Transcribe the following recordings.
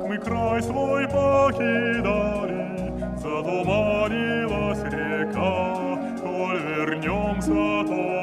как мы край свой покидали, затуманилась река. То вернемся, то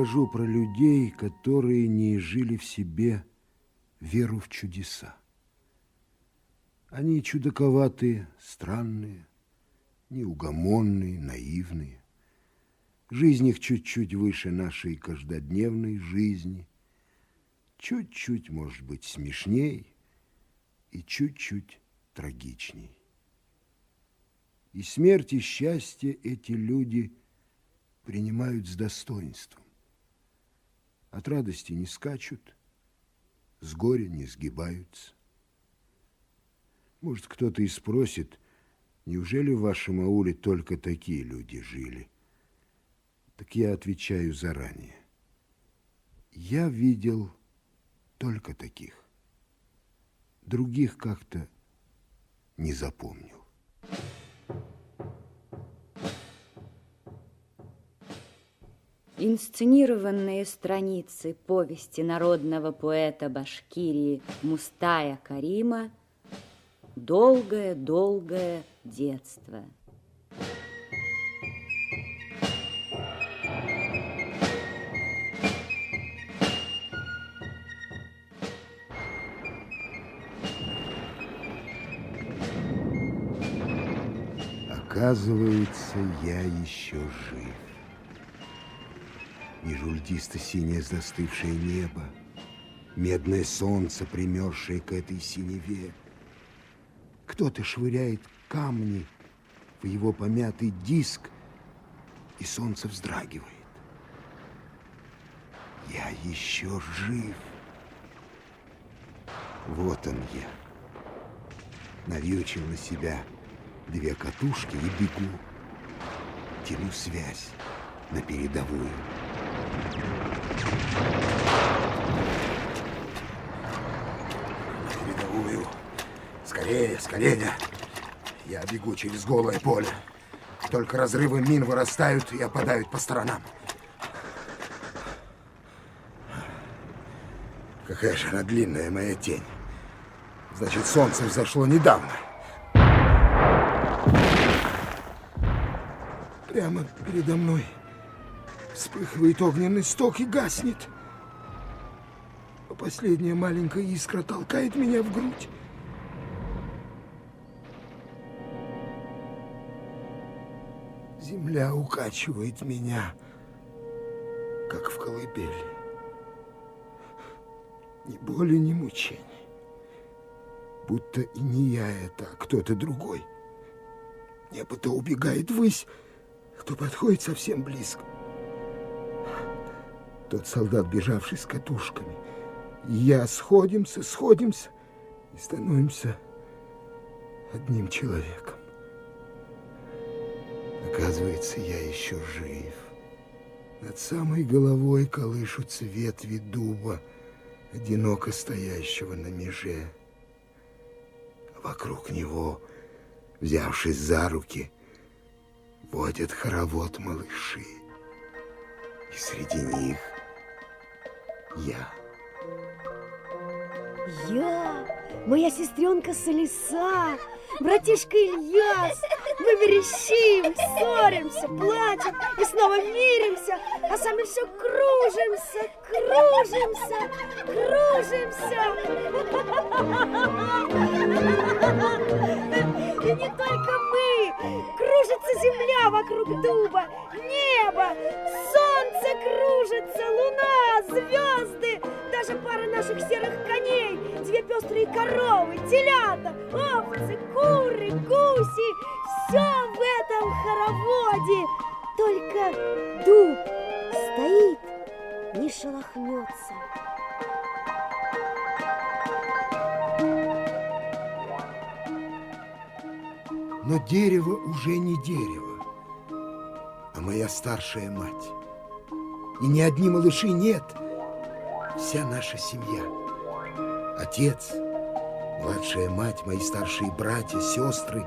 Я расскажу про людей, которые не жили в себе веру в чудеса. Они чудаковатые, странные, неугомонные, наивные. Жизнь их чуть-чуть выше нашей каждодневной жизни, чуть-чуть, может быть, смешней и чуть-чуть трагичней. И смерть, и счастье эти люди принимают с достоинством. От радости не скачут, с горя не сгибаются. Может, кто-то и спросит, неужели в вашем ауле только такие люди жили? Так я отвечаю заранее. Я видел только таких. Других как-то не запомнил. Инсценированные страницы повести народного поэта Башкирии Мустая Карима «Долгое-долгое детство». Оказывается, я еще жив. Вижу льдисто-синее застывшее небо, медное солнце, примерзшее к этой синеве. Кто-то швыряет камни в его помятый диск, и солнце вздрагивает. Я еще жив. Вот он я. Навьючил на себя две катушки и бегу. Тяну связь на передовую. На передовую. Скорее. Я бегу через голое поле. Только разрывы мин вырастают и опадают по сторонам. Какая же она длинная, моя тень. Значит, солнце взошло недавно. Прямо передо мной вспыхивает огненный сток и гаснет. А последняя маленькая искра толкает меня в грудь. Земля укачивает меня, как в колыбели. Ни боли, ни мучений. Будто и не я это, а кто-то другой. Небо то убегает ввысь, кто подходит совсем близко. Тот солдат, бежавший с катушками. И я сходимся, сходимся и становимся одним человеком. Оказывается, я еще жив. Над самой головой колышутся ветви дуба, одиноко стоящего на меже. Вокруг него, взявшись за руки, водят хоровод малыши. И среди них я. Я, моя сестренка Солиса, братишка Ильяс. Мы верещим, ссоримся, плачем и снова миримся, а сами все кружимся, кружимся, кружимся. И не только мы, кружится земля вокруг дуба, небо, солнце кружится, луна, звезды, даже пара наших серых коней, две пестрые коровы, телята, овцы, куры, гуси, все в этом хороводе. Только дуб стоит, не шелохнется. Но дерево уже не дерево, а моя старшая мать. И ни одни малыши нет, вся наша семья. Отец, младшая мать, мои старшие братья, сестры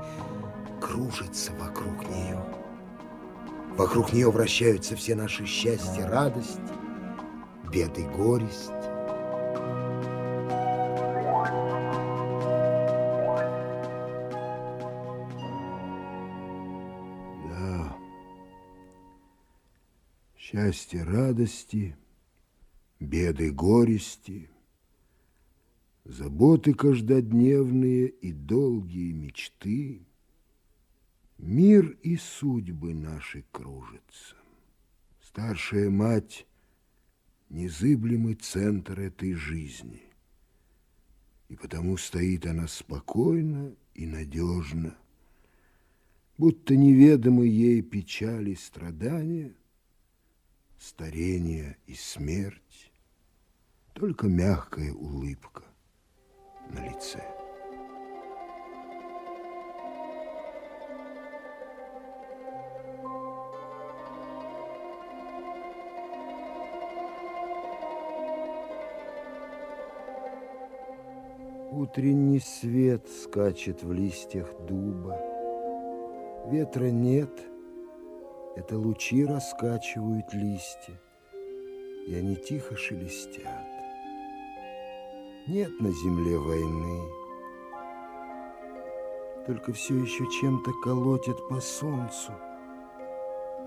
кружатся вокруг нее. Вокруг нее вращаются все наши счастья, радость, беды, горесть. Счастье, радости, беды, горести, заботы каждодневные и долгие мечты, мир и судьбы наши кружатся. Старшая мать — незыблемый центр этой жизни, и потому стоит она спокойно и надежно, будто неведомы ей печали и страдания, старение и смерть, только мягкая улыбка на лице. Утренний свет скачет в листьях дуба. Ветра нет, это лучи раскачивают листья, и они тихо шелестят. Нет на земле войны, только все еще чем-то колотит по солнцу.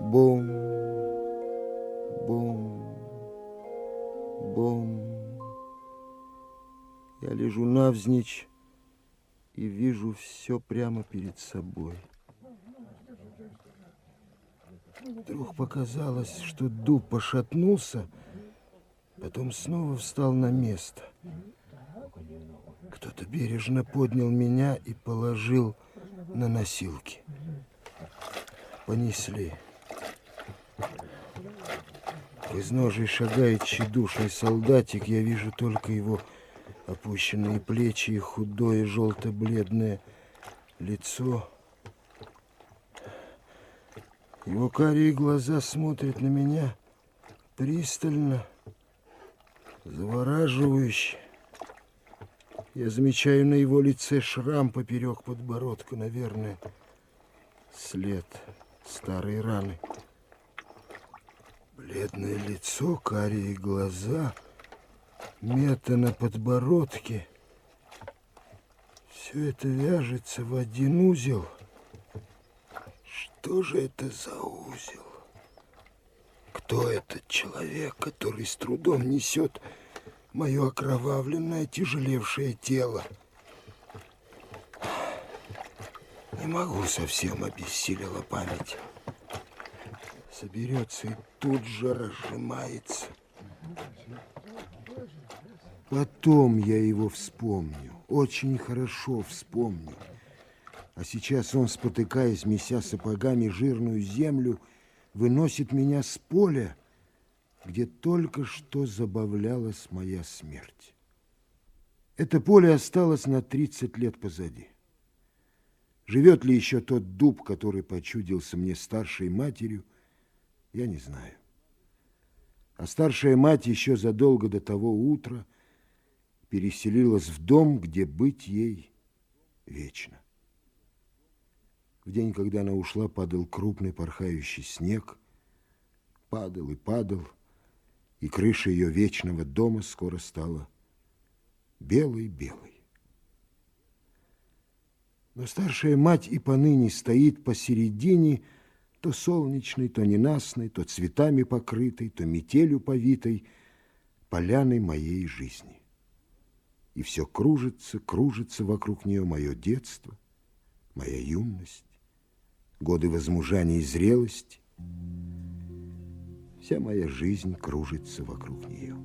Бом, бом, бом. Я лежу навзничь и вижу все прямо перед собой. Вдруг показалось, что дуб пошатнулся, потом снова встал на место. Кто-то бережно поднял меня и положил на носилки. Понесли. В изножии шагает тщедушный солдатик, я вижу только его опущенные плечи и худое желто-бледное лицо. Его карие глаза смотрят на меня пристально, завораживающе. Я замечаю на его лице шрам поперек подбородка, наверное, след старой раны. Бледное лицо, карие глаза — мета на подбородке. Все это вяжется в один узел. Что же это за узел? Кто этот человек, который с трудом несет мое окровавленное, тяжелевшее тело? Не могу совсем, обессилила память. Соберется и тут же разжимается. Потом я его вспомню, очень хорошо вспомню. А сейчас он, спотыкаясь, меся сапогами жирную землю, выносит меня с поля, где только что забавлялась моя смерть. Это поле осталось на 30 лет позади. Живет ли еще тот дуб, который почудился мне старшей матерью, я не знаю. А старшая мать еще задолго до того утра – переселилась в дом, где быть ей вечно. В день, когда она ушла, падал крупный порхающий снег, падал и падал, и крыша ее вечного дома скоро стала белой-белой. Но старшая мать и поныне стоит посередине, то солнечной, то ненастной, то цветами покрытой, то метелью повитой, поляной моей жизни. И все кружится, кружится вокруг нее мое детство, моя юность, годы возмужания и зрелости. Вся моя жизнь кружится вокруг нее.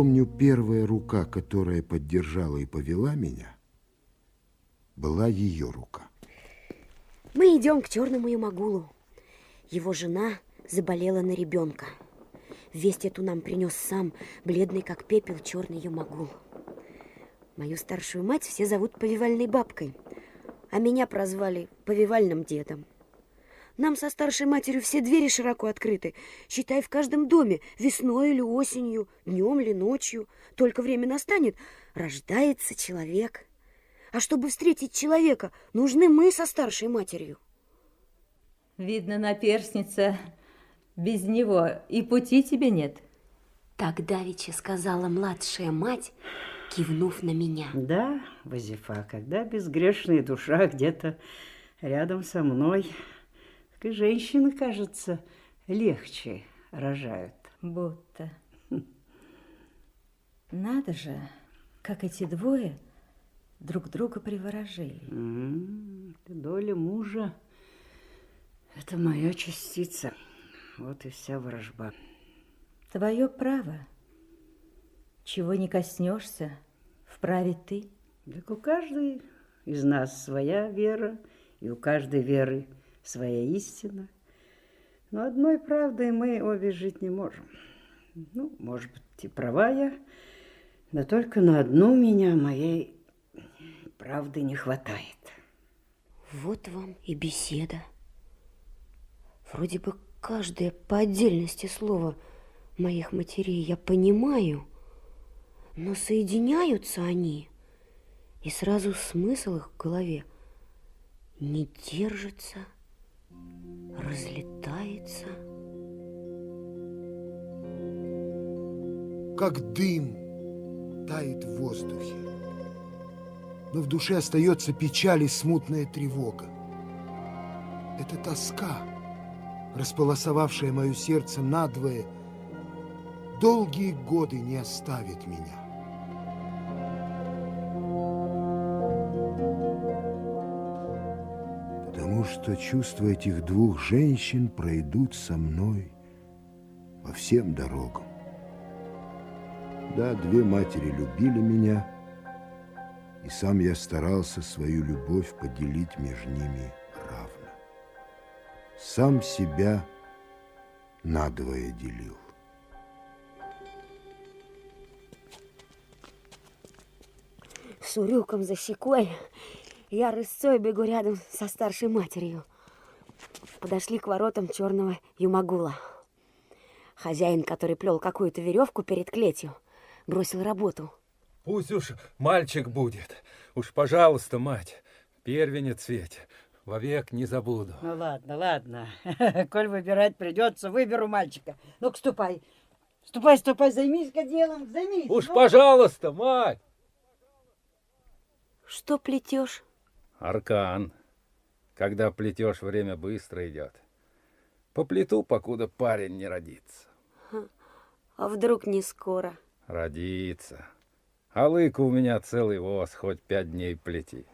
Помню, первая рука, которая поддержала и повела меня, была ее рука. Мы идем к черному Ямагулу. Его жена заболела на ребенка. Весть эту нам принес сам, бледный как пепел, черный Ямагул. Мою старшую мать все зовут повивальной бабкой, а меня прозвали повивальным дедом. Нам со старшей матерью все двери широко открыты, считай, в каждом доме, весной или осенью, днем или ночью. Только время настанет, рождается человек. А чтобы встретить человека, нужны мы со старшей матерью. Видно, наперсница, без него и пути тебе нет. Так давеча сказала младшая мать, кивнув на меня. Да, Вазифа, когда безгрешная душа где-то рядом со мной, и женщины, кажется, легче рожают. Будто. Надо же, как эти двое друг друга приворожили. Ты доля мужа – это моя частица. Вот и вся ворожба. Твое право. Чего не коснешься, вправе ты. Так у каждой из нас своя вера, и у каждой веры своя истина. Но одной правдой мы обе жить не можем. Ну, может быть, и права я, но только на одну меня моей правды не хватает. Вот вам и беседа. Вроде бы каждое по отдельности слово моих матерей я понимаю, но соединяются они, и сразу смысл их в голове не держится, разлетается. как дым тает в воздухе. Но в душе остается печаль и смутная тревога. Это тоска, располосовавшая мое сердце надвое, долгие годы не оставит меня. Потому что чувства этих двух женщин пройдут со мной по всем дорогам. Да, две матери любили меня, и сам я старался свою любовь поделить между ними равно. Сам себя надвое делил. С урюком за щекой я рысцой бегу рядом со старшей матерью. Подошли к воротам черного юмагула. Хозяин, который плел какую-то веревку перед клетью, бросил работу. Пусть уж мальчик будет. Уж, пожалуйста, мать, первенец ведь, вовек не забуду. Ну ладно, ладно. Коль выбирать придется, выберу мальчика. Ну-ка, ступай. Ступай, ступай, займись-ка делом, займись. Уж, ну. пожалуйста, мать! Что плетешь? Аркан. Когда плетешь, время быстро идет. По плиту, покуда парень не родится. А вдруг не скоро? Родится. А лыка у меня целый воз, хоть пять дней плети.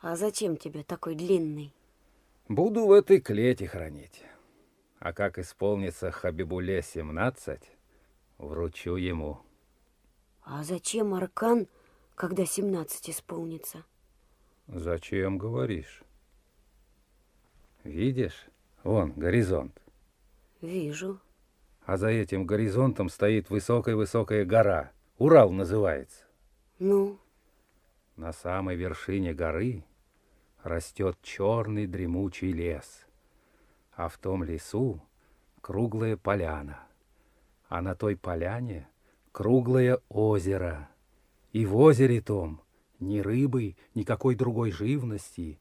А зачем тебе такой длинный? Буду в этой клете хранить. А как исполнится Хабибуле 17, вручу ему. А зачем аркан, когда 17 исполнится? Зачем говоришь? Видишь? Вон, горизонт. Вижу. А за этим горизонтом стоит высокая-высокая гора. Урал называется. Ну, На самой вершине горы растет черный дремучий лес. А в том лесу круглая поляна, а на той поляне круглое озеро. И в озере том ни рыбы, никакой другой живности.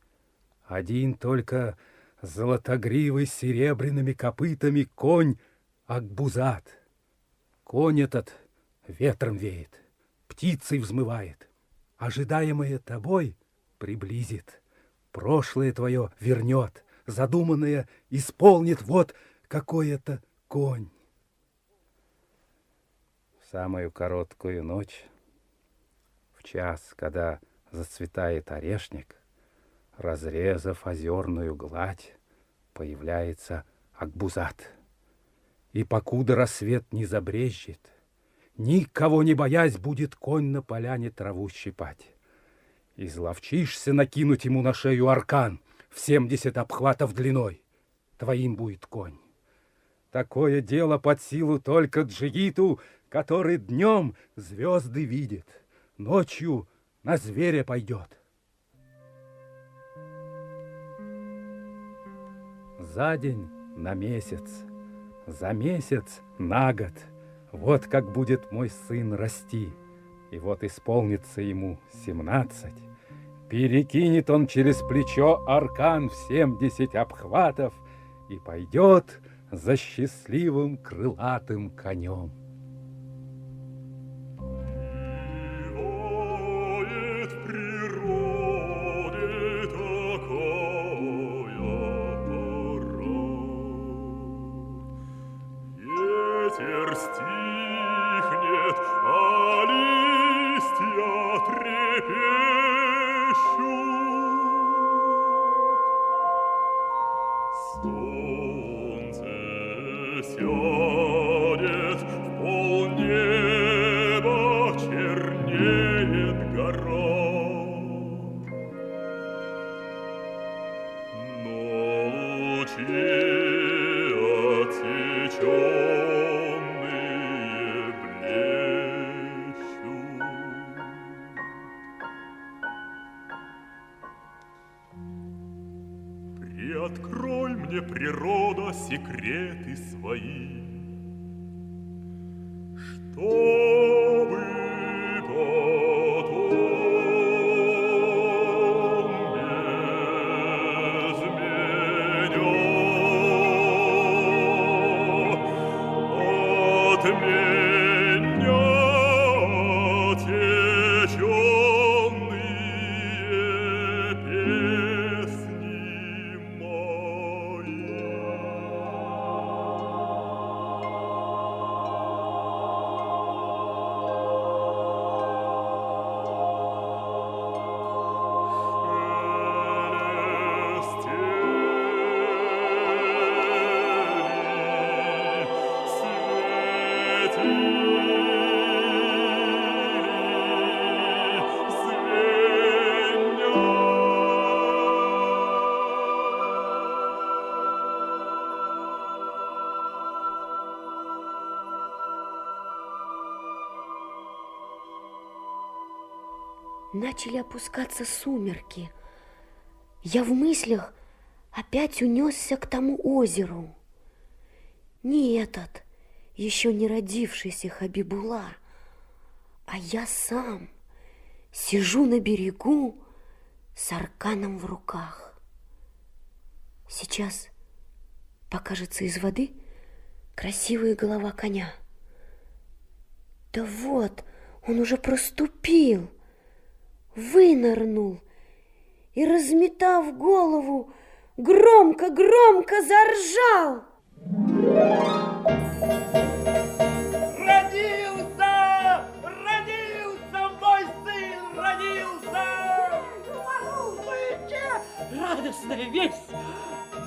Один только золотогривый с серебряными копытами конь Акбузат. Конь этот ветром веет, птицей взмывает. Ожидаемое тобой приблизит, прошлое твое вернет, задуманное исполнит вот какой-то конь. В самую короткую ночь, час, когда зацветает орешник, разрезав озерную гладь, появляется Акбузат. И покуда рассвет не забрежет, никого не боясь, будет конь на поляне траву щипать. Изловчишься накинуть ему на шею аркан в семьдесят обхватов длиной. Твоим будет конь. Такое дело под силу только джигиту, который днем звезды видит, ночью на зверя пойдет. За день на месяц, за месяц на год. Вот как будет мой сын расти. И вот исполнится ему семнадцать. Перекинет он через плечо аркан в семьдесят обхватов и пойдет за счастливым крылатым конем. сядет, в полнеба Начали опускаться сумерки. Я в мыслях опять унесся к тому озеру. Не этот, еще не родившийся Хабибула, а я сам сижу на берегу с арканом в руках. Сейчас покажется из воды красивая голова коня. Да вот, он уже проступил, вынырнул и, разметав голову, громко-громко заржал. Родился! Родился мой сын! Родился! Слушайте, радостная весть!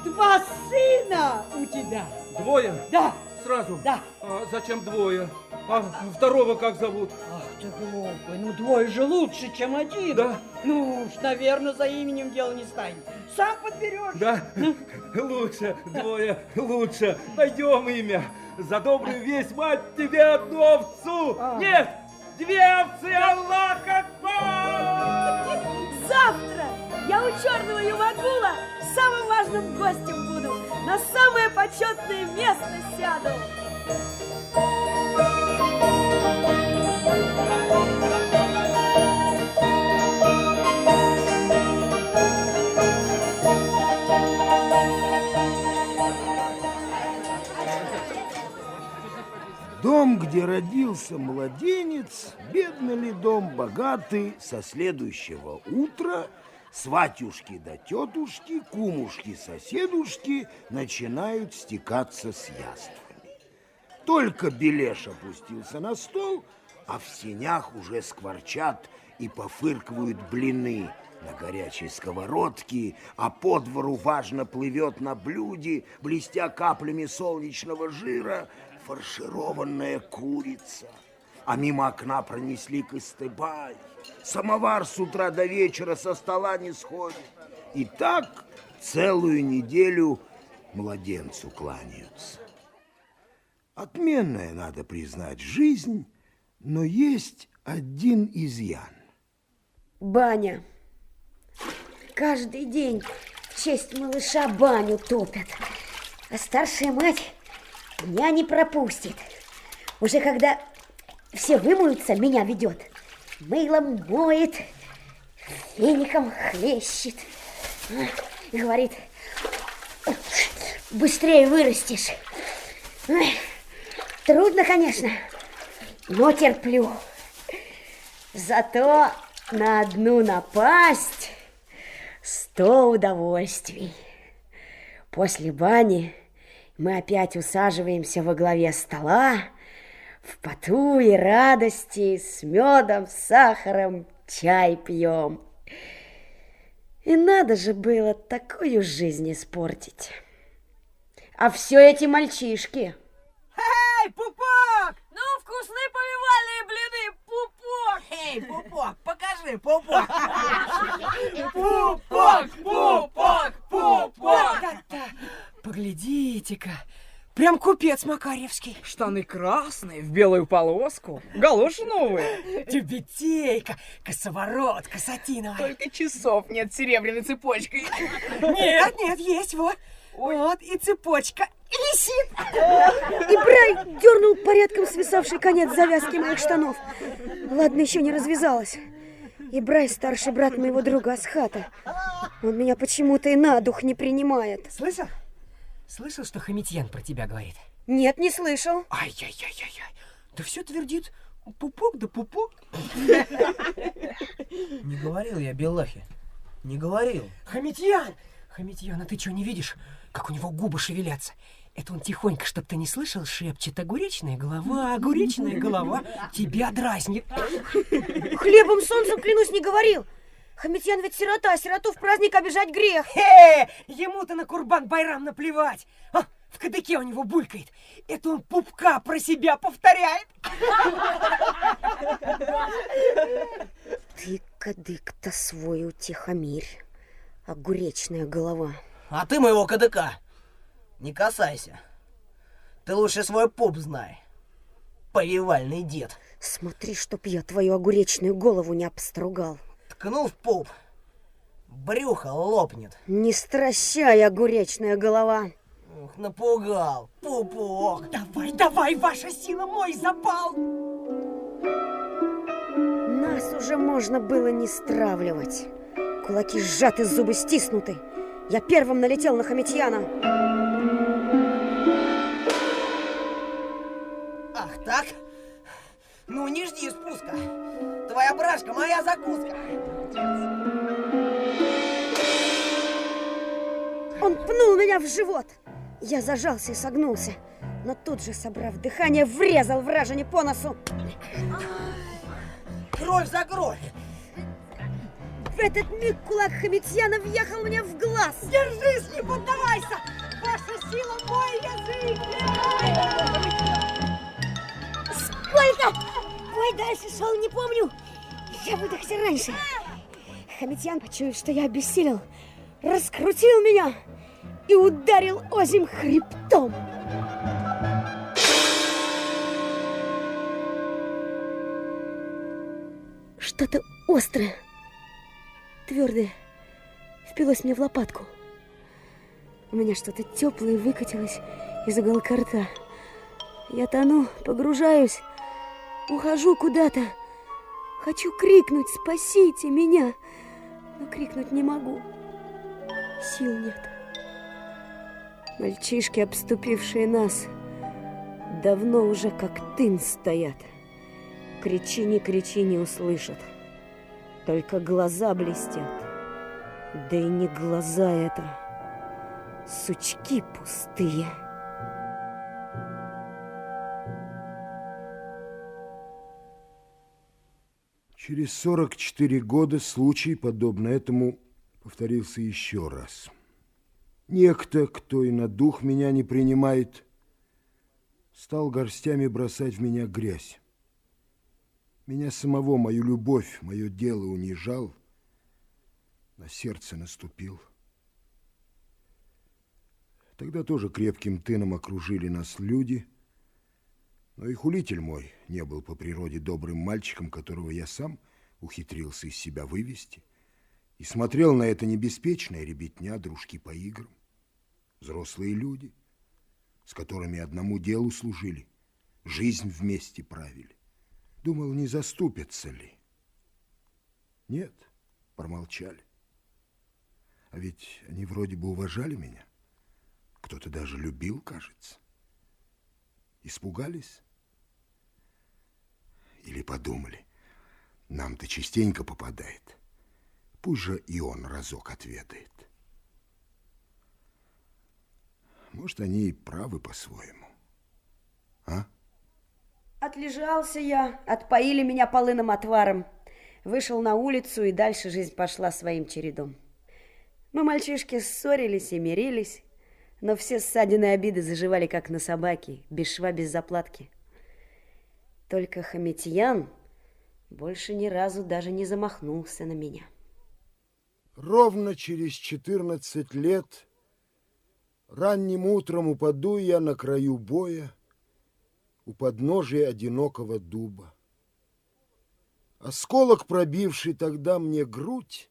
Два сына у тебя! Двое? Да, Сразу? да. А зачем двое? А второго как зовут? Ах ты глупый, ну двое же лучше, чем один. Да. Ну уж, наверное, за именем дело не станет. Сам подберешь. Да? Лучше, двое, лучше. Найдем имя. За добрую весть, мать, тебе одну овцу. А. Нет, две овцы, Аллах Акбар! Завтра я у черного Юмагула самым важным гостем буду. на самое почетное место сяду. Дом, где родился младенец, бедный ли дом, богатый, со следующего утра сватюшки да тетушки, кумушки, соседушки начинают стекаться с яствами. Только Белеш опустился на стол, а в сенях уже скворчат и пофыркивают блины на горячей сковородке, а по двору важно плывет на блюде, блестя каплями солнечного жира, фаршированная курица. А мимо окна пронесли кыстыбай. Самовар с утра до вечера со стола не сходит. И так целую неделю младенцу кланяются. Отменная, надо признать, жизнь, но есть один изъян. Баня. Каждый день в честь малыша баню топят. А старшая мать меня не пропустит. Уже когда все вымоются, меня ведет. Мылом моет, феником хлещет. И говорит, быстрее вырастешь. Трудно, конечно, но терплю. Зато на одну напасть сто удовольствий. После бани мы опять усаживаемся во главе стола, в поту и радости, с медом, с сахаром чай пьем. И надо же было такую жизнь испортить. А все эти мальчишки. Эй, пупок! Ну, вкусные повивальные блины, пупок! Эй, пупок, покажи, пупок! Пупок, пупок, пупок! Поглядите-ка, прям купец Макаревский. Штаны красные, в белую полоску, галоши новые. Тюбетейка, косоворотка сатиновая. Только часов нет серебряной цепочкой. Нет, нет, есть, вот. Вот, и цепочка висит. И Брай дернул порядком свисавший конец завязки моих штанов. Ладно, еще не развязалась. И Брай, старший брат моего друга Асхата. Он меня почему-то и на дух не принимает. Слышал? Слышал, что Хамитьян про тебя говорит? Нет, не слышал. Ай-яй-яй-яй. Да все твердит. Пупок да пупок. Не говорил я Белахе. Не говорил. Хамитьян! Хамитьян, а ты что, не видишь, как у него губы шевелятся? Это он тихонько, чтоб ты не слышал, шепчет огуречная голова, огуречная голова тебя дразнит. Хлебом солнцем, клянусь, не говорил. Хамитьян ведь сирота, сироту в праздник обижать грех. Э, ему-то на Курбан Байрам наплевать. А, в кадыке у него булькает. Это он пупка про себя повторяет. Ты кадык-то свой утихомирь, огуречная голова. А ты моего кадыка не касайся. Ты лучше свой пуп знай. Повивальный дед. Смотри, чтоб я твою огуречную голову не обстругал. Ткнул в пуп. Брюхо лопнет. Не стращай, огуречная голова. Ух, напугал. Пупок. Давай, давай, ваша сила, мой запал. Нас уже можно было не стравливать. Кулаки сжаты, зубы стиснуты. Я первым налетел на Хамитьяна. Ах так? Ну не жди спуска. Твоя брашка, моя закуска. Он пнул меня в живот. Я зажался и согнулся, но тут же, собрав дыхание, врезал вражине по носу. Кровь за кровь. В этот миг кулак Хамитьяна въехал мне в глаз. Держись, не поддавайся! Ваша сила, мой язык! Сколько? Бой дальше шел, не помню. Я выдохся раньше. Хамитьян, почуяв, что я обессилел, раскрутил меня и ударил озим хребтом. Что-то острое, твердое, впилось мне в лопатку. У меня что-то теплое выкатилось из уголка рта. Я тону, погружаюсь, ухожу куда-то. Хочу крикнуть «Спасите меня!» Но крикнуть не могу. Сил нет. Мальчишки, обступившие нас, давно уже как тын стоят. Кричи, не кричи, не услышат. Только глаза блестят. Да и не глаза это, сучки пустые. Через 44 года случай, подобно этому, повторился еще раз. Некто, кто и на дух меня не принимает, стал горстями бросать в меня грязь. Меня самого, мою любовь, мое дело унижал, на сердце наступил. Тогда тоже крепким тыном окружили нас люди, но и хулитель мой не был по природе добрым мальчиком, которого я сам ухитрился из себя вывести, и смотрел на это небеспечное ребятня, дружки по играм, взрослые люди, с которыми одному делу служили, жизнь вместе правили. Думал, не заступятся ли. Нет, промолчали. А ведь они вроде бы уважали меня. Кто-то даже любил, кажется. Испугались? Или подумали, нам-то частенько попадает. Пусть же и он разок отведает. Может, они и правы по-своему. А? Отлежался я, отпоили меня полыным отваром. Вышел на улицу, и дальше жизнь пошла своим чередом. Мы, мальчишки, ссорились и мирились, но все ссадины и обиды заживали, как на собаке, без шва, без заплатки. Только Хаметьян больше ни разу даже не замахнулся на меня. Ровно через 14 лет ранним утром упаду я на краю боя у подножия одинокого дуба. Осколок, пробивший тогда мне грудь,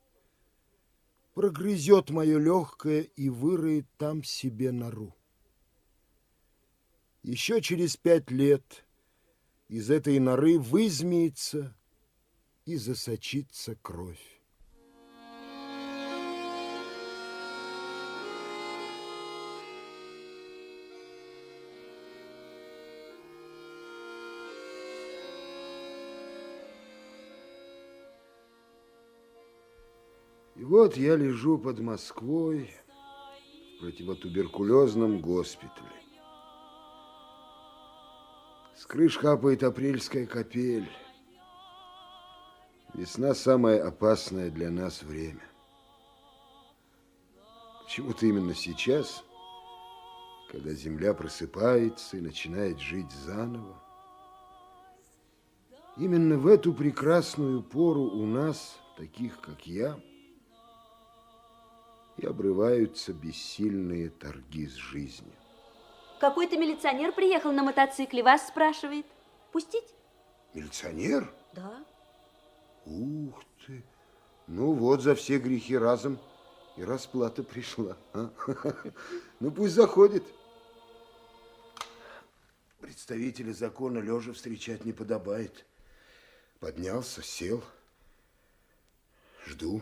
прогрызет мое легкое и выроет там себе нору. Еще через пять лет из этой норы вызмеется и засочится кровь. Вот я лежу под Москвой в противотуберкулезном госпитале. С крыш капает апрельская капель. Весна самое опасное для нас время. Почему-то именно сейчас, когда земля просыпается и начинает жить заново, именно в эту прекрасную пору у нас, таких как я, и обрываются бессильные торги с жизнью. Какой-то милиционер приехал на мотоцикле, вас спрашивает. Пустить? Милиционер? Да. Ух ты! Ну вот, за все грехи разом и расплата пришла. а? Ну пусть заходит. Представителя закона лежа встречать не подобает. Поднялся, сел. Жду.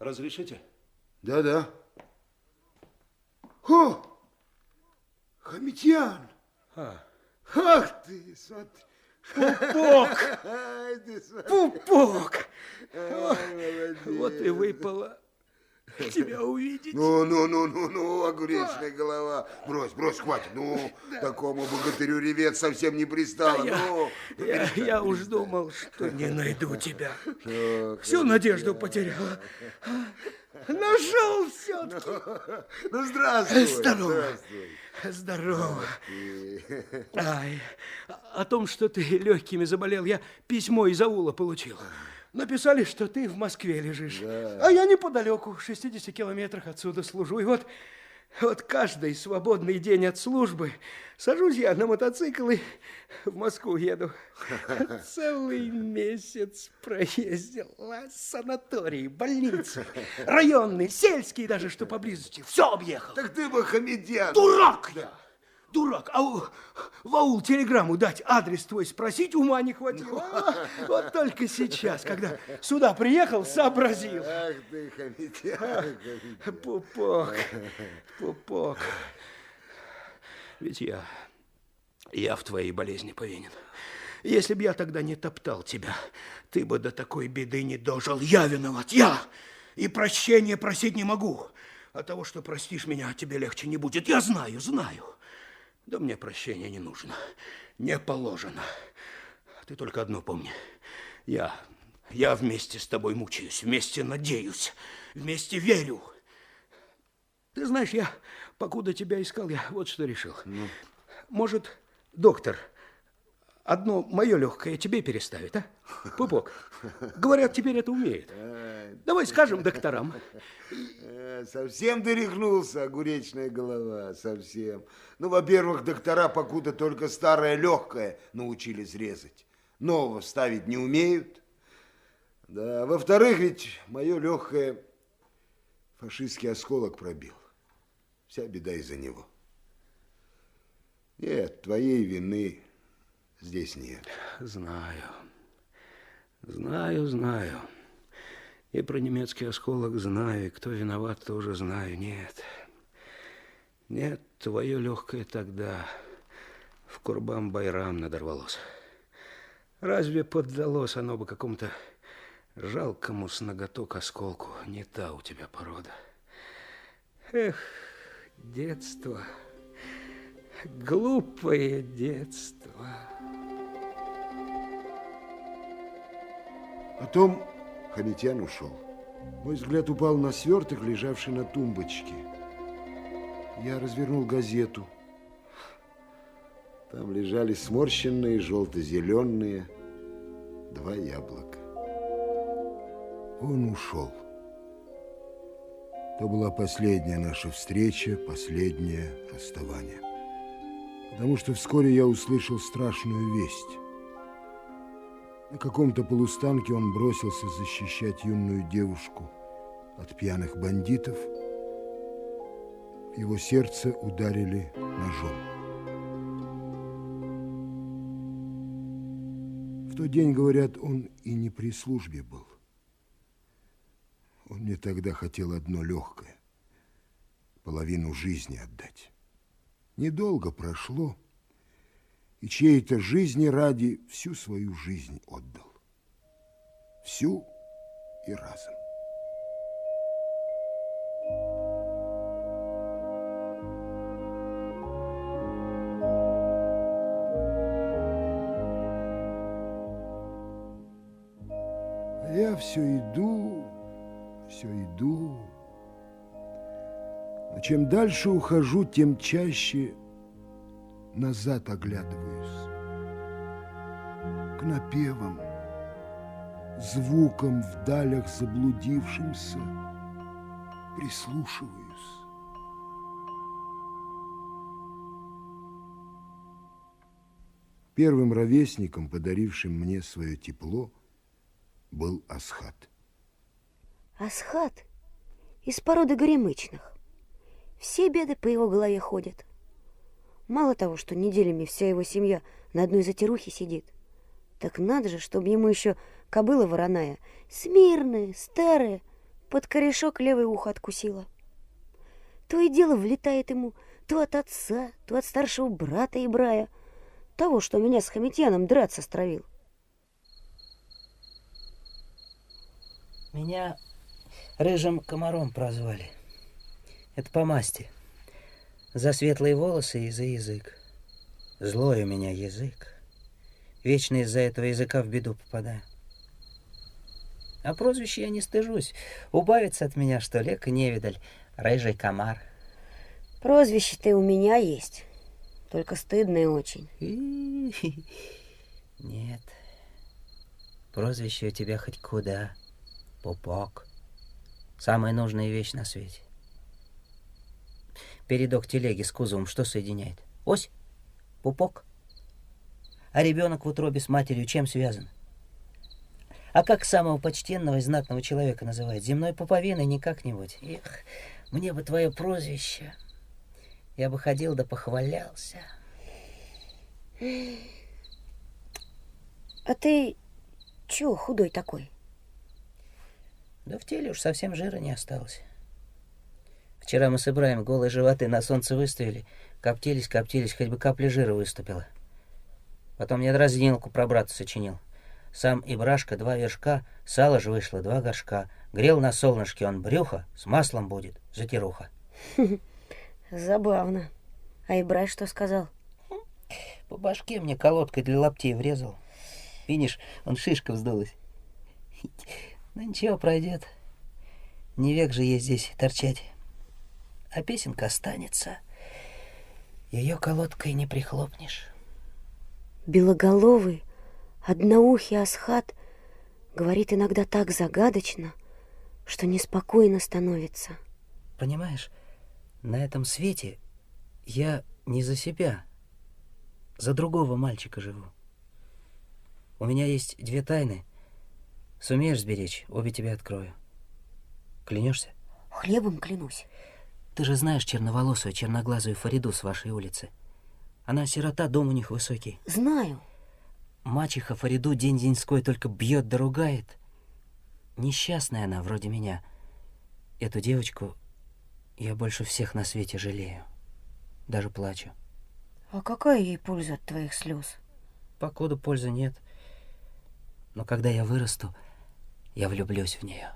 Разрешите? Да-да. О! Хамитьян! А. Ах ты, смотри. Пупок! Пупок! Молодец. Вот и выпало тебя увидеть. Ну, ну, ну, ну, ну, огуречная голова. Брось, брось, хватит. Ну, такому богатырю ревет совсем не пристало. Да я- ну, Я, я уж думал, что не найду тебя. Всю надежду потеряла. Нашел все-таки. Ну, здравствуй. Здорово. здравствуй. Здорово. Ай, о том, что ты легкими заболел, я письмо из аула получил. Написали, что ты в Москве лежишь. А я неподалеку, в 60 километрах отсюда служу. И вот Вот каждый свободный день от службы сажусь я на мотоцикл и в Москву еду. Целый месяц проездил. А, Санатории, больницы, районные, сельские даже, что поблизости. Все объехал. Так ты бы хамедян. Дурак я! Дурак! А в аул телеграмму дать, адрес твой спросить ума не хватило. А, вот только сейчас, когда сюда приехал, сообразил. Ах ты, хамедян. хамедян. Пупок, пупок. Ведь я, я в твоей болезни повинен. Если б я тогда не топтал тебя, ты бы до такой беды не дожил. Я виноват, я! И прощения просить не могу. От того, что простишь меня, тебе легче не будет. Я знаю, знаю. Да мне прощения не нужно. Не положено. Ты только одно помни. Я, я вместе с тобой мучаюсь, вместе надеюсь, вместе верю. Ты знаешь, я, покуда тебя искал, я вот что решил. Может, доктор одно мое легкое тебе переставит, а? Пупок, говорят, теперь это умеет. Давай скажем докторам. Э, Совсем ты рехнулся, огуречная голова, совсем. Ну, во-первых, доктора покуда только старое легкое научились резать. Нового ставить не умеют. Да, во-вторых, ведь мое легкое фашистский осколок пробил. Вся беда из-за него. Нет, твоей вины здесь нет. Знаю, знаю, знаю. И про немецкий осколок знаю, и кто виноват, тоже знаю. Нет, нет, твое легкое тогда в Курбан-Байрам надорвалось. Разве поддалось оно бы какому-то жалкому с ноготок осколку? Не та у тебя порода. Эх, детство, глупое детство. Потом Хамитян ушел. Мой взгляд упал на сверток, лежавший на тумбочке. Я развернул газету. Там лежали сморщенные, желто-зеленые два яблока. Он ушел. То была последняя наша встреча, последнее расставание. Потому что вскоре я услышал страшную весть. На каком-то полустанке он бросился защищать юную девушку от пьяных бандитов. Его сердце ударили ножом. В тот день, говорят, он и не при службе был. Он мне тогда хотел одно легкое – половину жизни отдать. Недолго прошло, и чьей-то жизни ради всю свою жизнь отдал. Всю и разом. Я все иду, все иду. Но чем дальше ухожу, тем чаще назад оглядываюсь. К напевам, звукам в далях заблудившимся прислушиваюсь. Первым ровесником, подарившим мне свое тепло, был Асхат. Асхат из породы горемычных. Все беды по его голове ходят. Мало того, что неделями вся его семья на одной затирухе сидит, так надо же, чтобы ему еще кобыла вороная, смирная, старая, под корешок левое ухо откусила. То и дело влетает ему то от отца, то от старшего брата Ибрая, того, что меня с Хамитьяном драться стравил. Меня рыжим комаром прозвали. Это по масти. За светлые волосы и за язык. Злой у меня язык. Вечно из-за этого языка в беду попадаю. А прозвище я не стыжусь. Убавится от меня, что ли, невидаль, рыжий комар. Прозвище-то и у меня есть, только стыдное очень. Нет. Прозвище у тебя хоть куда. Пупок. Самая нужная вещь на свете. Передок телеги с кузовом что соединяет? Ось? Пупок? А ребенок в утробе с матерью чем связан? А как самого почтенного и знатного человека называют? Земной пуповиной не как-нибудь. Эх, мне бы твое прозвище. Я бы ходил да похвалялся. А ты чего худой такой? Да в теле уж совсем жира не осталось. Вчера мы с Ибраем голые животы на солнце выставили. Коптились, коптились, хоть бы капля жира выступила. Потом я дразнилку про брата сочинил. Сам Ибрашка два вершка, сало же вышло два горшка. Грел на солнышке он брюхо, с маслом будет, затируха. Забавно. А Ибрай что сказал? По башке мне колодкой для лаптей врезал. Видишь, он шишка вздулась. Ну ничего, пройдет. Не век же ей здесь торчать. А песенка останется. Ее колодкой не прихлопнешь. Белоголовый, одноухий Асхат говорит иногда так загадочно, что неспокойно становится. Понимаешь, на этом свете я не за себя, за другого мальчика живу. У меня есть две тайны. Сумеешь сберечь, обе тебе открою. Клянешься? Хлебом клянусь. Ты же знаешь черноволосую, черноглазую Фариду с вашей улицы. Она сирота, дом у них высокий. Знаю. Мачеха Фариду день-деньской только бьет да ругает. Несчастная она, вроде меня. Эту девочку я больше всех на свете жалею. Даже плачу. А какая ей польза от твоих слез? Покуда пользы нет. Но когда я вырасту, я влюблюсь в нее.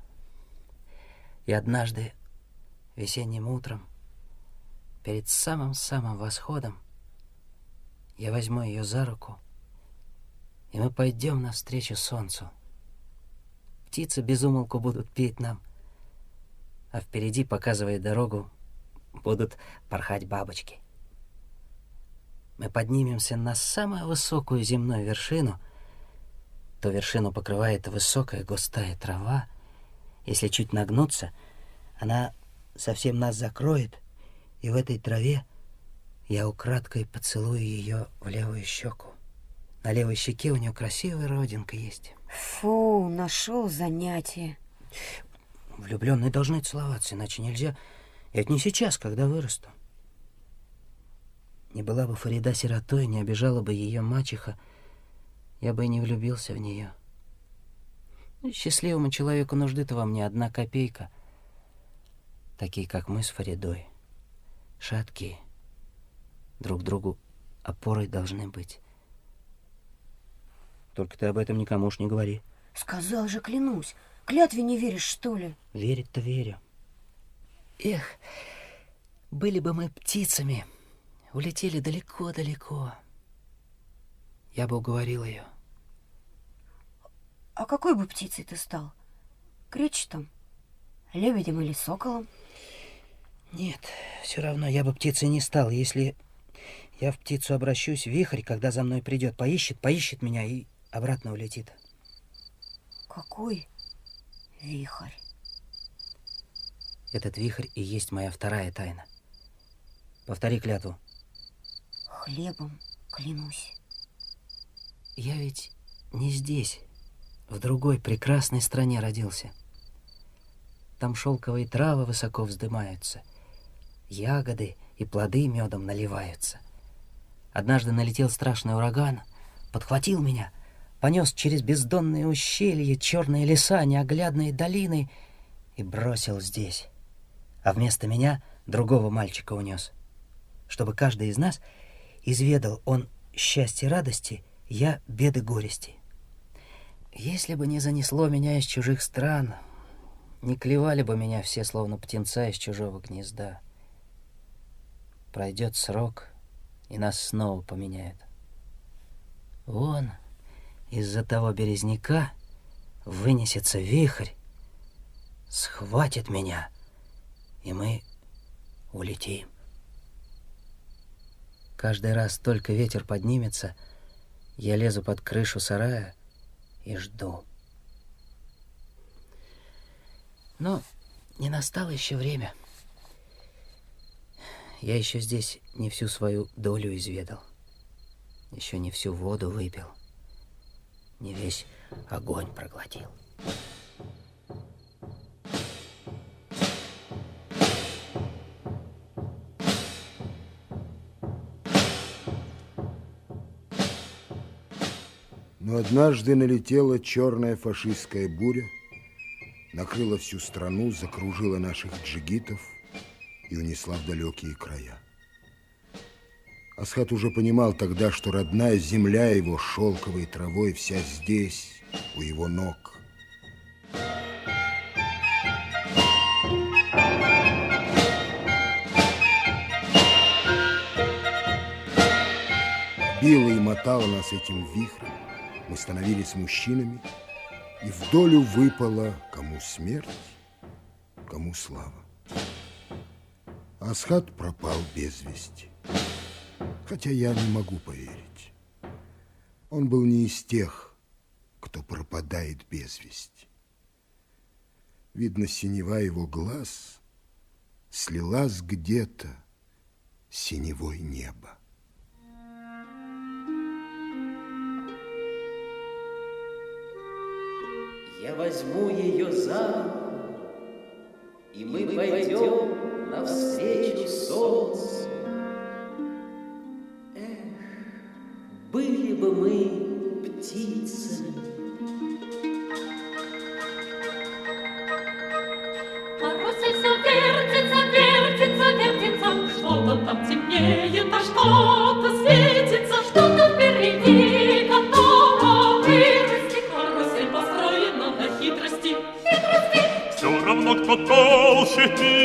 И однажды, весенним утром, перед самым-самым восходом, я возьму ее за руку, и мы пойдем навстречу солнцу. Птицы безумолку будут петь нам, а впереди, показывая дорогу, будут порхать бабочки. Мы поднимемся на самую высокую земную вершину. То вершину покрывает высокая густая трава. Если чуть нагнуться, она совсем нас закроет, и в этой траве я украдкой поцелую ее в левую щеку. На левой щеке у нее красивая родинка есть. Фу, нашел занятие. Влюбленные должны целоваться, иначе нельзя. И это не сейчас, когда вырасту. Не была бы Фарида сиротой, не обижала бы ее мачеха, я бы и не влюбился в нее. Счастливому человеку нужды-то во мне одна копейка. Такие, как мы с Фаридой. Шаткие. Друг другу опорой должны быть. Только ты об этом никому уж не говори. Сказал же, клянусь. Клятве не веришь, что ли? Верить-то верю. Эх, были бы мы птицами, улетели далеко-далеко. Я бы уговорил ее. А какой бы птицей ты стал? Кречетом? Лебедем или соколом? Нет, все равно я бы птицей не стал, если я в птицу обращусь, вихрь, когда за мной придет, поищет, поищет меня и обратно улетит. Какой вихрь? Этот вихрь и есть моя вторая тайна. Повтори клятву. Хлебом клянусь. Я ведь не здесь, в другой прекрасной стране родился. Там шелковые травы высоко вздымаются, ягоды и плоды медом наливаются. Однажды налетел страшный ураган, подхватил меня, понес через бездонные ущелья, черные леса, неоглядные долины и бросил здесь. А вместо меня другого мальчика унес. Чтобы каждый из нас изведал он счастье радости, я беды горести. Если бы не занесло меня из чужих стран, не клевали бы меня все, словно птенца из чужого гнезда. Пройдет срок, и нас снова поменяют. Вон, из-за того березняка вынесется вихрь, схватит меня, и мы улетим. Каждый раз только ветер поднимется, я лезу под крышу сарая и жду. Но не настало еще время. Я еще здесь не всю свою долю изведал. Еще не всю воду выпил. Не весь огонь проглотил. Но однажды налетела черная фашистская буря, накрыла всю страну, закружила наших джигитов и унесла в далекие края. Асхат уже понимал тогда, что родная земля его шелковой травой вся здесь, у его ног. Било и мотало нас этим вихрем. Мы становились мужчинами, и в долю выпала кому смерть, кому слава. Асхат пропал без вести. Хотя я не могу поверить. Он был не из тех, кто пропадает без вести. Видно, синева его глаз слилась где-то синевой неба. Я возьму ее за руку, и мы пойдем навстречу солнцу. Эх, были бы мы птицами. Все вертится, вертится, вертится, Что-то там темнеет, а что-то светится, Что-то впереди готово вырасти. Карусель построена на хитрости, хитрости. Все равно, кто толще или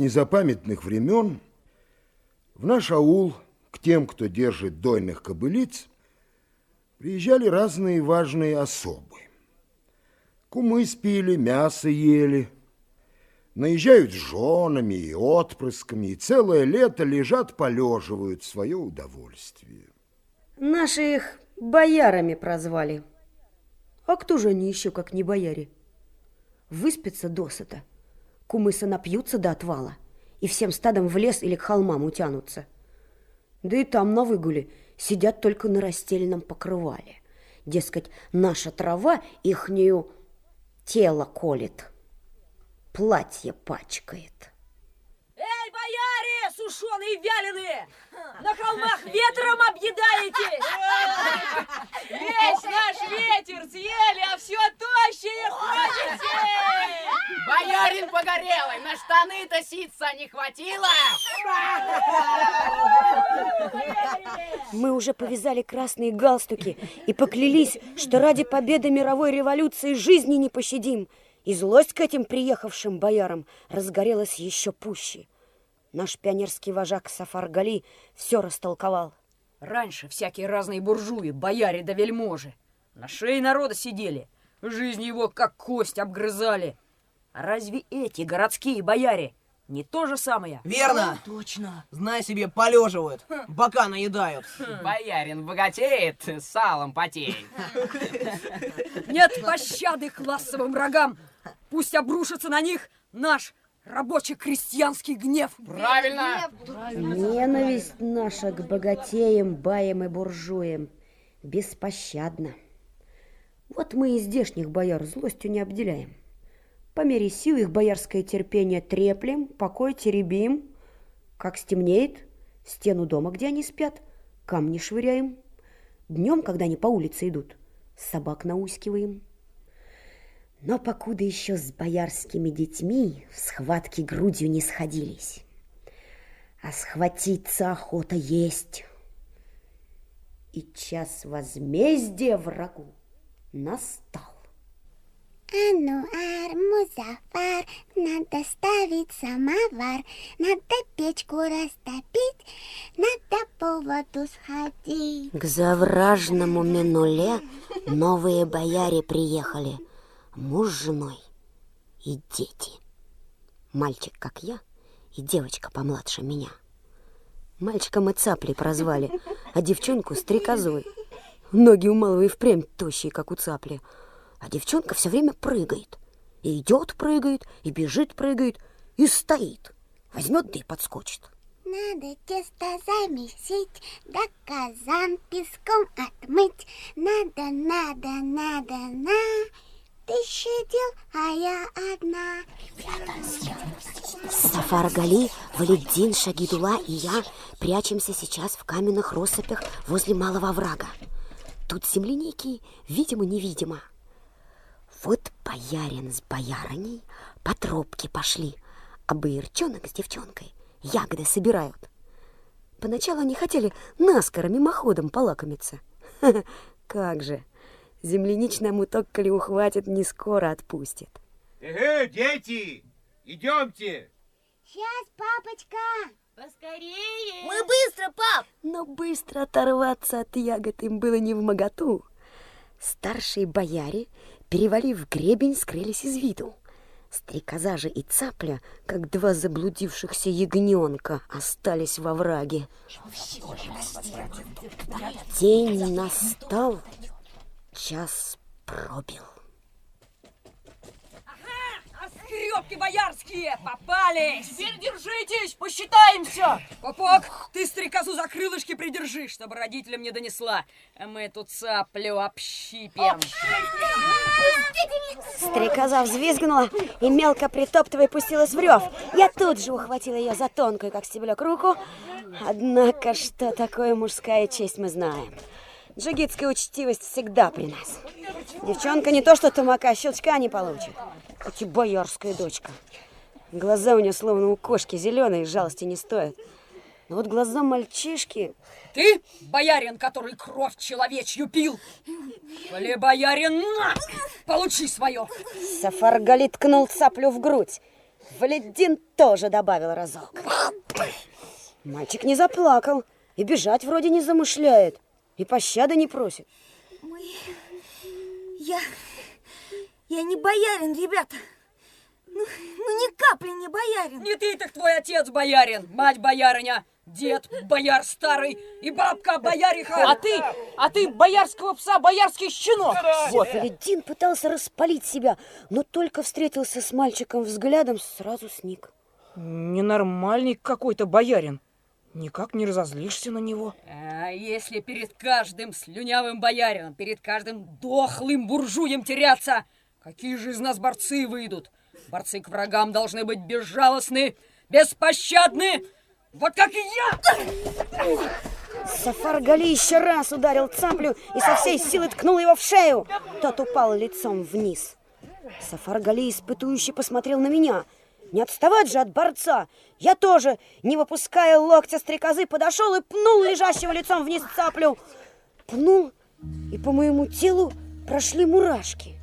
незапамятных времен, в наш аул к тем, кто держит дойных кобылиц, приезжали разные важные особы. Кумы спили, мясо ели, наезжают с женами и отпрысками, и целое лето лежат, полеживают свое удовольствие. Наши их боярами прозвали. А кто же они еще, как не бояре? Выспятся досыта, кумыса напьются до отвала и всем стадом в лес или к холмам утянутся. Да и там на выгуле сидят только на растельном покрывале. Дескать, наша трава ихнюю тело колет, платье пачкает. Эй, бояре, сушеные вяленые! На холмах ветром объедаете! Весь наш ветер съели, а все тощие ходите! Боярин погорелый, на штаны-то ситца не хватило! Мы уже повязали красные галстуки и поклялись, что ради победы мировой революции жизни не пощадим. И злость к этим приехавшим боярам разгорелась еще пуще. Наш пионерский вожак Сафар Гали все растолковал. Раньше всякие разные буржуи, бояре да вельможи на шее народа сидели, жизнь его как кость обгрызали. А разве эти городские бояре Не то же самое. Верно. Точно. Знай себе, полеживают, бока наедают. Боярин богатеет, салом потеет. Нет пощады классовым врагам. Пусть обрушится на них наш рабоче-крестьянский гнев. Правильно. Ненависть наша к богатеям, баям и буржуям беспощадна. Вот мы и здешних бояр злостью не обделяем. По мере сил их боярское терпение треплем, покой теребим. Как стемнеет, стену дома, где они спят, камни швыряем. Днем, когда они по улице идут, собак наускиваем. Но покуда еще с боярскими детьми в схватке грудью не сходились. А схватиться охота есть. И час возмездия врагу настал. Ануар, Музафар, надо ставить самовар, надо печку растопить, надо по воду сходить. К завражному Минуле новые бояре приехали. Муж с женой и дети. Мальчик, как я, и девочка помладше меня. Мальчика мы цаплей прозвали, а девчонку стрекозой. Ноги у малого и впрямь тощие, как у цапли. А девчонка все время прыгает. И идет, прыгает, и бежит, прыгает, и стоит. Возьмет да и подскочит. Надо тесто замесить, да казан песком отмыть. Надо, надо, надо, на. Тысяча дел, а я одна. Сафар Гали, Валидин, Шагидула и я прячемся сейчас в каменных россыпях возле малого врага. Тут земляники, видимо-невидимо. Вот боярин с боярыней по тропке пошли, а боярчонок с девчонкой ягоды собирают. Поначалу они хотели наскоро мимоходом полакомиться. Как же, земляничный муток, коли ухватит, не скоро отпустит. Эге, дети, идемте. Сейчас, папочка. Поскорее. Мы быстро, пап. Но быстро оторваться от ягод им было не в моготу. Старшие бояре, перевалив гребень, скрылись из виду. Стрекоза же и цапля, как два заблудившихся ягненка, остались во враге. День настал, час пробил. Скрепки боярские попались! Теперь держитесь, посчитаемся! Попок, ты стрекозу за крылышки придержи, чтобы родителям не донесла. А мы тут цаплю общипем. Стрекоза взвизгнула и, мелко притоптывая, пустилась в рев. Я тут же ухватила ее за тонкую, как стеблек, руку. Однако, что такое мужская честь, мы знаем. Джигитская учтивость всегда при нас. Девчонка не то что тумака, щелчка не получит. Хоть и боярская дочка. Глаза у нее словно у кошки зеленые, жалости не стоят. Но вот глаза мальчишки... Ты боярин, который кровь человечью пил? Или боярин, на, получи свое! Сафаргали ткнул цаплю в грудь. Валедин тоже добавил разок. Мальчик не заплакал и бежать вроде не замышляет, и пощады не просит. Мы... Я... Я не боярин, ребята. Ну, ну ни капли не боярин. Не ты, так твой отец боярин, мать боярыня, дед бояр старый и бабка бояриха. А ты, а ты боярского пса, боярский щенок. Вот, Валентин пытался распалить себя, но только встретился с мальчиком взглядом, сразу сник. Ненормальный какой-то боярин. Никак не разозлишься на него. А если перед каждым слюнявым боярином, перед каждым дохлым буржуем теряться, какие же из нас борцы выйдут? Борцы к врагам должны быть безжалостны, беспощадны, вот как и я! Сафаргали еще раз ударил цаплю и со всей силы ткнул его в шею. Тот упал лицом вниз. Сафаргали испытующе посмотрел на меня. Не отставать же от борца. Я тоже, не выпуская локтя стрекозы, подошел и пнул лежащего лицом вниз цаплю. Пнул, и по моему телу прошли мурашки.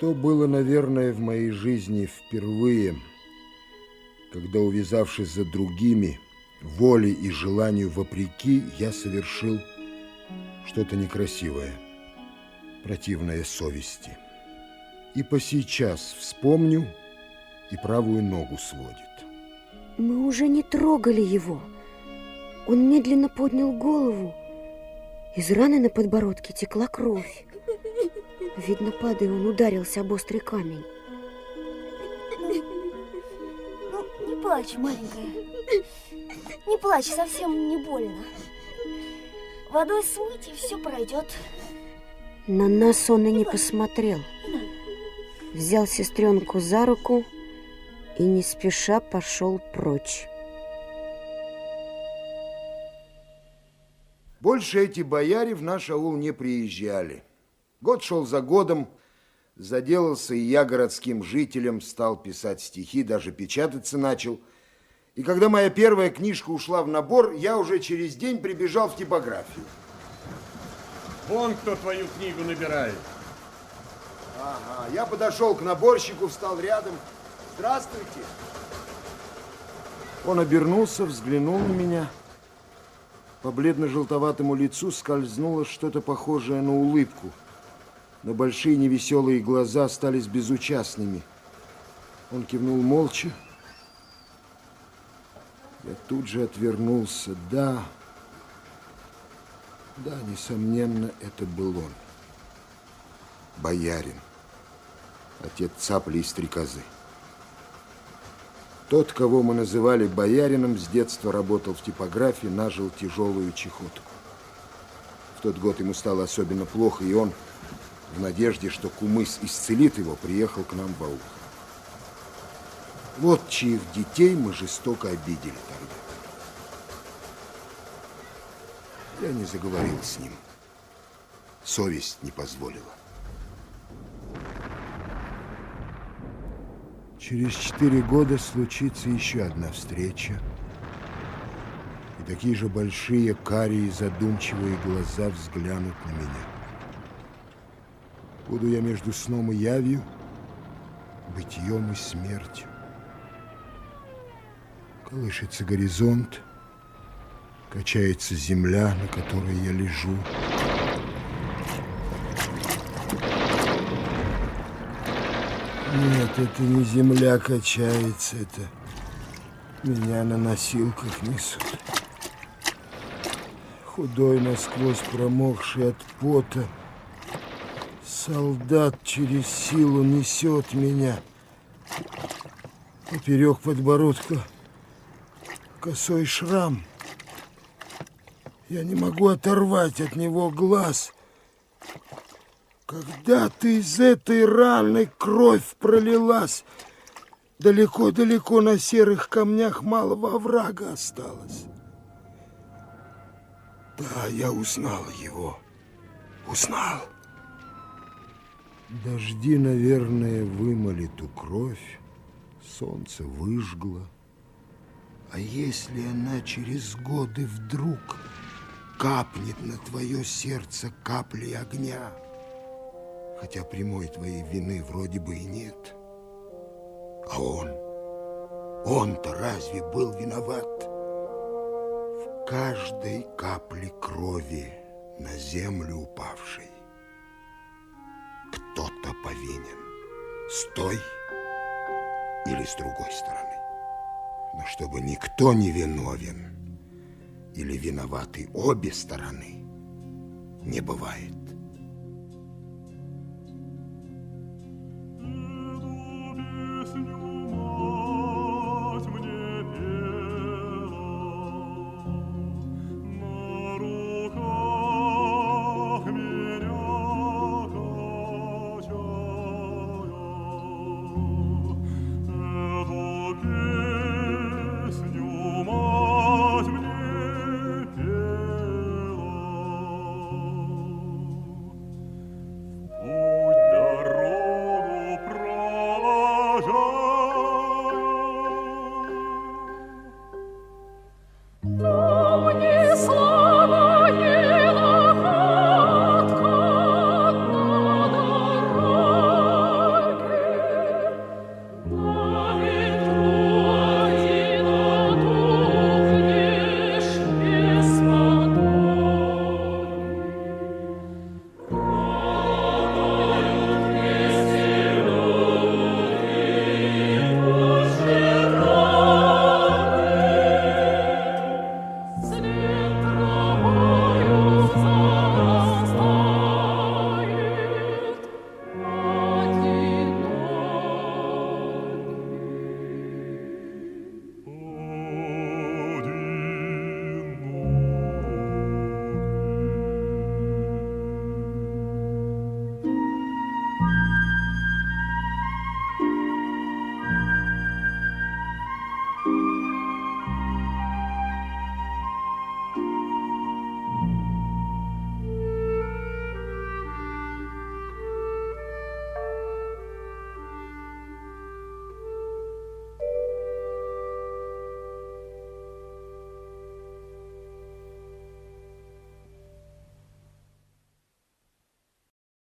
То было, наверное, в моей жизни впервые, когда, увязавшись за другими, волей и желанию вопреки, я совершил что-то некрасивое. противная совести. И по сейчас вспомню, и правую ногу сводит. Мы уже не трогали его. Он медленно поднял голову. Из раны на подбородке текла кровь. Видно, падая, он ударился об острый камень. Ну, не плачь, маленькая. Не плачь, совсем не больно. Водой смыть, и все пройдет. На нас он и не посмотрел. Взял сестренку за руку и не спеша пошел прочь. Больше эти бояре в наш аул не приезжали. Год шел за годом, заделался и я городским жителем, стал писать стихи, даже печататься начал. И когда моя первая книжка ушла в набор, я уже через день прибежал в типографию. Вон кто твою книгу набирает. Ага, я подошел к наборщику, встал рядом. Здравствуйте. Он обернулся, взглянул на меня. По бледно-желтоватому лицу скользнуло что-то похожее на улыбку. Но большие невеселые глаза остались безучастными. Он кивнул молча. Я тут же отвернулся. Да, да, несомненно, это был он. Боярин. Отец цапли и стрекозы. Тот, кого мы называли боярином, с детства работал в типографии, нажил тяжелую чехотку. В тот год ему стало особенно плохо, и он, в надежде, что кумыс исцелит его, приехал к нам в аул. Вот чьих детей мы жестоко обидели тогда. Я не заговорил с ним. Совесть не позволила. Через четыре года случится еще одна встреча. И такие же большие, карие, задумчивые глаза взглянут на меня. Буду я между сном и явью, бытием и смертью. Колышется горизонт, качается земля, на которой я лежу. Нет, это не земля качается, это меня на носилках несут. Худой, насквозь промокший от пота, солдат через силу несет меня. Поперек подбородка косой шрам. Я не могу оторвать от него глаз. Когда-то из этой раны кровь пролилась. Далеко-далеко на серых камнях малого оврага осталось. Да, я узнал его. Узнал. Дожди, наверное, вымыли ту кровь. Солнце выжгло. А если она через годы вдруг капнет на твое сердце капли огня? Хотя прямой твоей вины вроде бы и нет. А он, он-то разве был виноват? В каждой капле крови на землю упавшей кто-то повинен. С той или с другой стороны. Но чтобы никто не виновен или виноваты обе стороны, не бывает.